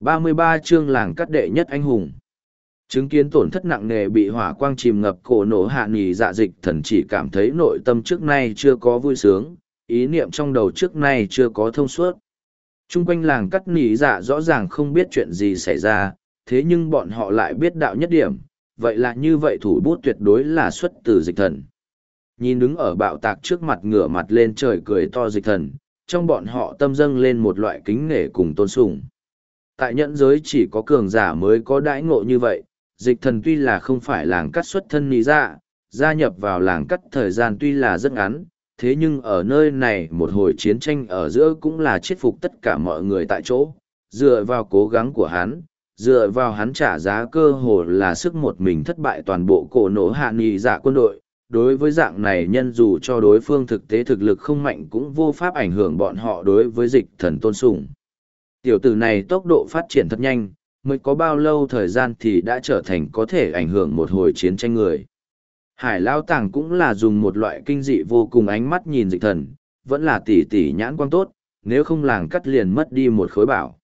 33 chương làng cắt đệ nhất anh hùng. Chứng kiến tổn thất nặng nề bị hỏa quang chìm ngập cổ nổ hạ nì dạ dịch thần chỉ cảm thấy nội tâm trước nay chưa có vui sướng, ý niệm trong đầu trước nay chưa có thông suốt. Trung quanh làng cắt nỉ dạ rõ ràng không biết chuyện gì xảy ra, thế nhưng bọn họ lại biết đạo nhất điểm, vậy là như vậy thủ bút tuyệt đối là xuất từ dịch thần. Nhìn đứng ở bạo tạc trước mặt ngửa mặt lên trời cười to dịch thần, trong bọn họ tâm dâng lên một loại kính nể cùng tôn sùng. Tại nhẫn giới chỉ có cường giả mới có đãi ngộ như vậy, dịch thần tuy là không phải làng cắt xuất thân nỉ dạ, gia nhập vào làng cắt thời gian tuy là rất ngắn, thế nhưng ở nơi này một hồi chiến tranh ở giữa cũng là chết phục tất cả mọi người tại chỗ, dựa vào cố gắng của hắn, dựa vào hắn trả giá cơ hồ là sức một mình thất bại toàn bộ cổ nổ hạ nghị dạ quân đội. Đối với dạng này nhân dù cho đối phương thực tế thực lực không mạnh cũng vô pháp ảnh hưởng bọn họ đối với dịch thần tôn sùng. Tiểu tử này tốc độ phát triển thật nhanh, mới có bao lâu thời gian thì đã trở thành có thể ảnh hưởng một hồi chiến tranh người. Hải Lao Tàng cũng là dùng một loại kinh dị vô cùng ánh mắt nhìn dịch thần, vẫn là tỷ tỷ nhãn quang tốt, nếu không làng cắt liền mất đi một khối bảo.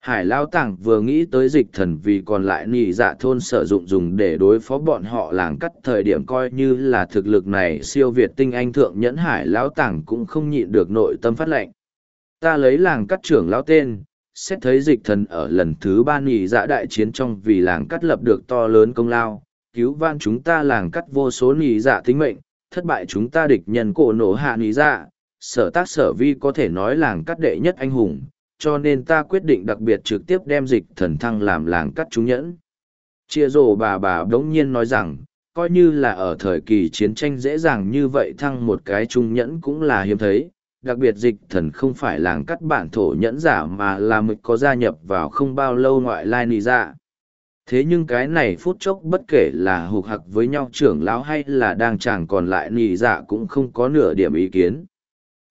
Hải Lao Tàng vừa nghĩ tới dịch thần vì còn lại nì dạ thôn sử dụng dùng để đối phó bọn họ làng cắt thời điểm coi như là thực lực này siêu việt tinh anh thượng nhẫn Hải Lao Tàng cũng không nhịn được nội tâm phát lệnh. Ta lấy làng cắt trưởng lão tên, xét thấy dịch thần ở lần thứ ba nghỉ dạ đại chiến trong vì làng cắt lập được to lớn công lao, cứu van chúng ta làng cắt vô số nghỉ dạ tính mệnh, thất bại chúng ta địch nhân cổ nổ hạ nghỉ dạ, sở tác sở vi có thể nói làng cắt đệ nhất anh hùng, cho nên ta quyết định đặc biệt trực tiếp đem dịch thần thăng làm làng cắt trung nhẫn. Chia rổ bà bà đống nhiên nói rằng, coi như là ở thời kỳ chiến tranh dễ dàng như vậy thăng một cái trung nhẫn cũng là hiếm thấy, đặc biệt dịch thần không phải làng cắt bản thổ nhẫn giả mà là mực có gia nhập vào không bao lâu ngoại lai nị dạ. Thế nhưng cái này phút chốc bất kể là hục hặc với nhau trưởng lão hay là đang chàng còn lại nị dạ cũng không có nửa điểm ý kiến.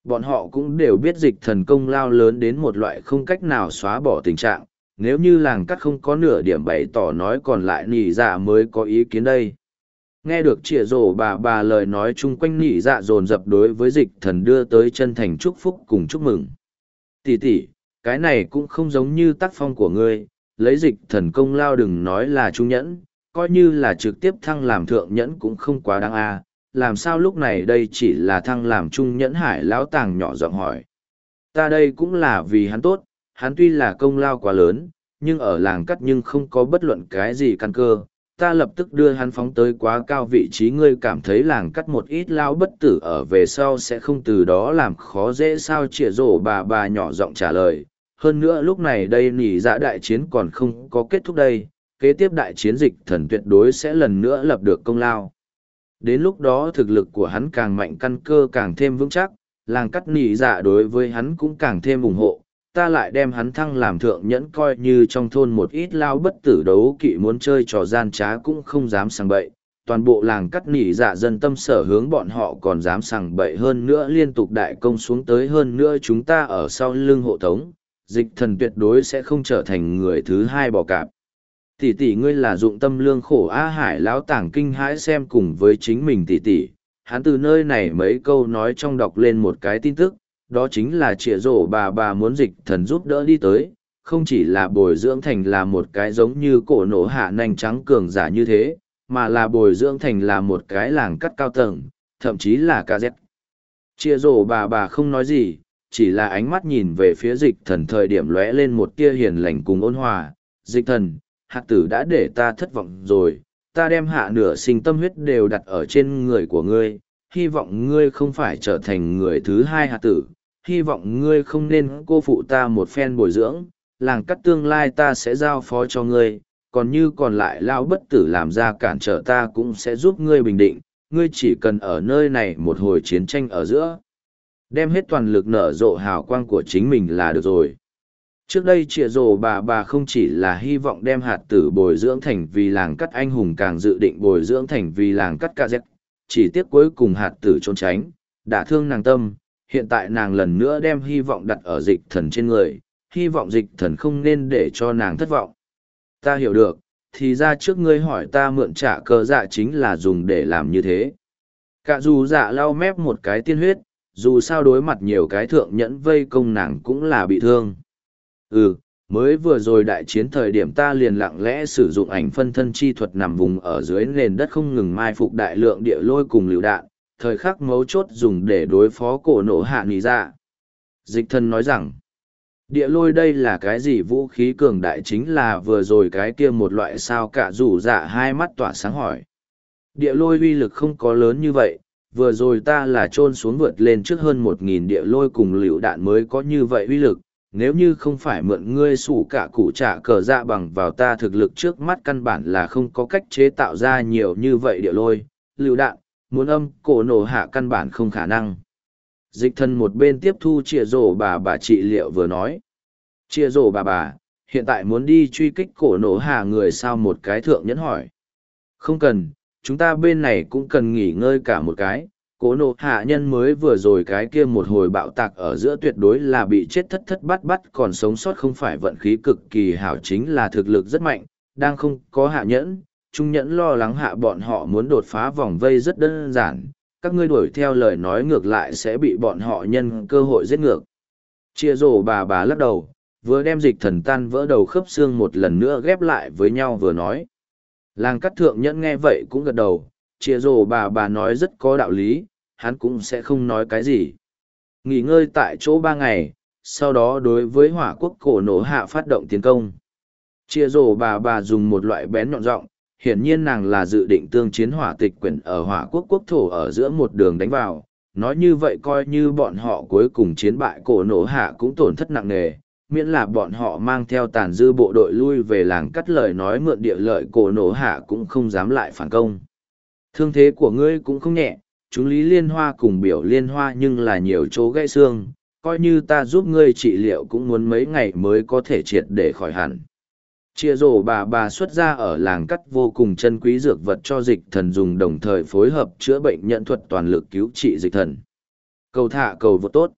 Bọn họ cũng đều biết dịch thần công lao lớn đến một loại không cách nào xóa bỏ tình trạng. Nếu như làng cắt không có nửa điểm bày tỏ nói còn lại nị dạ mới có ý kiến đây nghe được chĩa rổ bà bà lời nói chung quanh nỉ dạ dồn dập đối với dịch thần đưa tới chân thành chúc phúc cùng chúc mừng tỉ tỉ cái này cũng không giống như tác phong của ngươi lấy dịch thần công lao đừng nói là trung nhẫn, coi như là trực tiếp thăng làm thượng nhẫn cũng không quá đáng a. làm sao lúc này đây chỉ là thăng làm trung nhẫn hải lão tàng nhỏ giọng hỏi. Ta đây cũng là vì hắn tốt, hắn tuy là công lao quá lớn, nhưng ở làng cắt nhưng không có bất luận cái gì căn cơ. Ta lập tức đưa hắn phóng tới quá cao vị trí ngươi cảm thấy làng cắt một ít lao bất tử ở về sau sẽ không từ đó làm khó dễ sao? Chĩa rổ bà bà nhỏ giọng trả lời, hơn nữa lúc này đây nỉ dạ đại chiến còn không có kết thúc đây, kế tiếp đại chiến dịch thần tuyệt đối sẽ lần nữa lập được công lao. Đến lúc đó thực lực của hắn càng mạnh căn cơ càng thêm vững chắc, làng cắt nỉ dạ đối với hắn cũng càng thêm ủng hộ, ta lại đem hắn thăng làm thượng nhẫn coi như trong thôn một ít lao bất tử đấu kỵ muốn chơi trò gian trá cũng không dám sang bậy. Toàn bộ làng cắt nỉ dạ dân tâm sở hướng bọn họ còn dám sằng bậy hơn nữa liên tục đại công xuống tới hơn nữa chúng ta ở sau lưng hộ tống, dịch thần tuyệt đối sẽ không trở thành người thứ hai bỏ cạp. Tỷ tỷ ngươi là dụng tâm lương khổ A Hải lão tảng kinh hãi xem cùng với chính mình tỷ tỷ, hắn từ nơi này mấy câu nói trong đọc lên một cái tin tức, đó chính là trịa rổ bà bà muốn dịch thần giúp đỡ đi tới, không chỉ là bồi dưỡng thành là một cái giống như cổ nổ hạ nành trắng cường giả như thế, mà là bồi dưỡng thành là một cái làng cắt cao tầng, thậm chí là ca z. Chia rổ bà bà không nói gì, chỉ là ánh mắt nhìn về phía dịch thần thời điểm lóe lên một tia hiền lành cùng ôn hòa. Dịch thần, hạt tử đã để ta thất vọng rồi, ta đem hạ nửa sinh tâm huyết đều đặt ở trên người của ngươi, hy vọng ngươi không phải trở thành người thứ hai hạt tử, hy vọng ngươi không nên cô phụ ta một phen bồi dưỡng, làng cắt tương lai ta sẽ giao phó cho ngươi, còn như còn lại lao bất tử làm ra cản trở ta cũng sẽ giúp ngươi bình định, ngươi chỉ cần ở nơi này một hồi chiến tranh ở giữa. Đem hết toàn lực nở rộ hào quang của chính mình là được rồi. Trước đây trịa rồ bà bà không chỉ là hy vọng đem hạt tử bồi dưỡng thành vì làng cắt anh hùng càng dự định bồi dưỡng thành vì làng cắt ca dẹp, chỉ tiếc cuối cùng hạt tử trốn tránh đã thương nàng tâm hiện tại nàng lần nữa đem hy vọng đặt ở dịch thần trên người hy vọng dịch thần không nên để cho nàng thất vọng ta hiểu được thì ra trước ngươi hỏi ta mượn trả cờ dạ chính là dùng để làm như thế cả dù dạ lau mép một cái tiên huyết dù sao đối mặt nhiều cái thượng nhẫn vây công nàng cũng là bị thương. Ừ, mới vừa rồi đại chiến thời điểm ta liền lặng lẽ sử dụng ảnh phân thân chi thuật nằm vùng ở dưới nền đất không ngừng mai phục đại lượng địa lôi cùng lựu đạn thời khắc mấu chốt dùng để đối phó cổ nổ hạ nghỉ ra dạ. dịch thân nói rằng, địa lôi đây là cái gì vũ khí cường đại chính là vừa rồi cái kia một loại sao cả rủ dạ hai mắt tỏa sáng hỏi. Địa lôi uy lực không có lớn như vậy, vừa rồi ta là trôn xuống vượt lên trước hơn một nghìn địa lôi cùng liều đạn mới có như vậy uy lực. Nếu như không phải mượn ngươi sủ cả cụ trả cờ dạ bằng vào ta thực lực trước mắt căn bản là không có cách chế tạo ra nhiều như vậy địa lôi liều đạn muốn âm cổ nổ hạ căn bản không khả năng. Dịch thân một bên tiếp thu chia rổ bà bà trị liệu vừa nói. Chia rổ bà bà, hiện tại muốn đi truy kích cổ nổ hạ người sao một cái thượng nhẫn hỏi. Không cần, chúng ta bên này cũng cần nghỉ ngơi cả một cái. Cổ nổ hạ nhân mới vừa rồi cái kia một hồi bạo tạc ở giữa tuyệt đối là bị chết thất thất bắt bắt còn sống sót không phải vận khí cực kỳ hảo chính là thực lực rất mạnh, đang không có hạ nhẫn trung nhẫn lo lắng hạ bọn họ muốn đột phá vòng vây rất đơn giản các ngươi đuổi theo lời nói ngược lại sẽ bị bọn họ nhân cơ hội giết ngược chia rổ bà bà lắc đầu vừa đem dịch thần tan vỡ đầu khớp xương một lần nữa ghép lại với nhau vừa nói làng cắt thượng nhẫn nghe vậy cũng gật đầu chia rổ bà bà nói rất có đạo lý hắn cũng sẽ không nói cái gì. Nghỉ ngơi tại chỗ ba ngày, sau đó đối với hỏa quốc cổ nổ hạ phát động tiến công. Chia rổ bà bà dùng một loại bén nhọn rộng hiển nhiên nàng là dự định tương chiến hỏa tịch quyển ở hỏa quốc quốc thổ ở giữa một đường đánh vào. Nói như vậy coi như bọn họ cuối cùng chiến bại cổ nổ hạ cũng tổn thất nặng nề, miễn là bọn họ mang theo tàn dư bộ đội lui về làng cắt lời nói mượn địa lợi cổ nổ hạ cũng không dám lại phản công. Thương thế của ngươi cũng không nhẹ, chúng lý liên hoa cùng biểu liên hoa nhưng là nhiều chỗ gãy xương, coi như ta giúp ngươi trị liệu cũng muốn mấy ngày mới có thể triệt để khỏi hẳn. Chia rổ bà bà xuất ra ở làng cắt vô cùng chân quý dược vật cho dịch thần dùng đồng thời phối hợp chữa bệnh nhận thuật toàn lực cứu trị dịch thần. Cầu thả cầu vô tốt.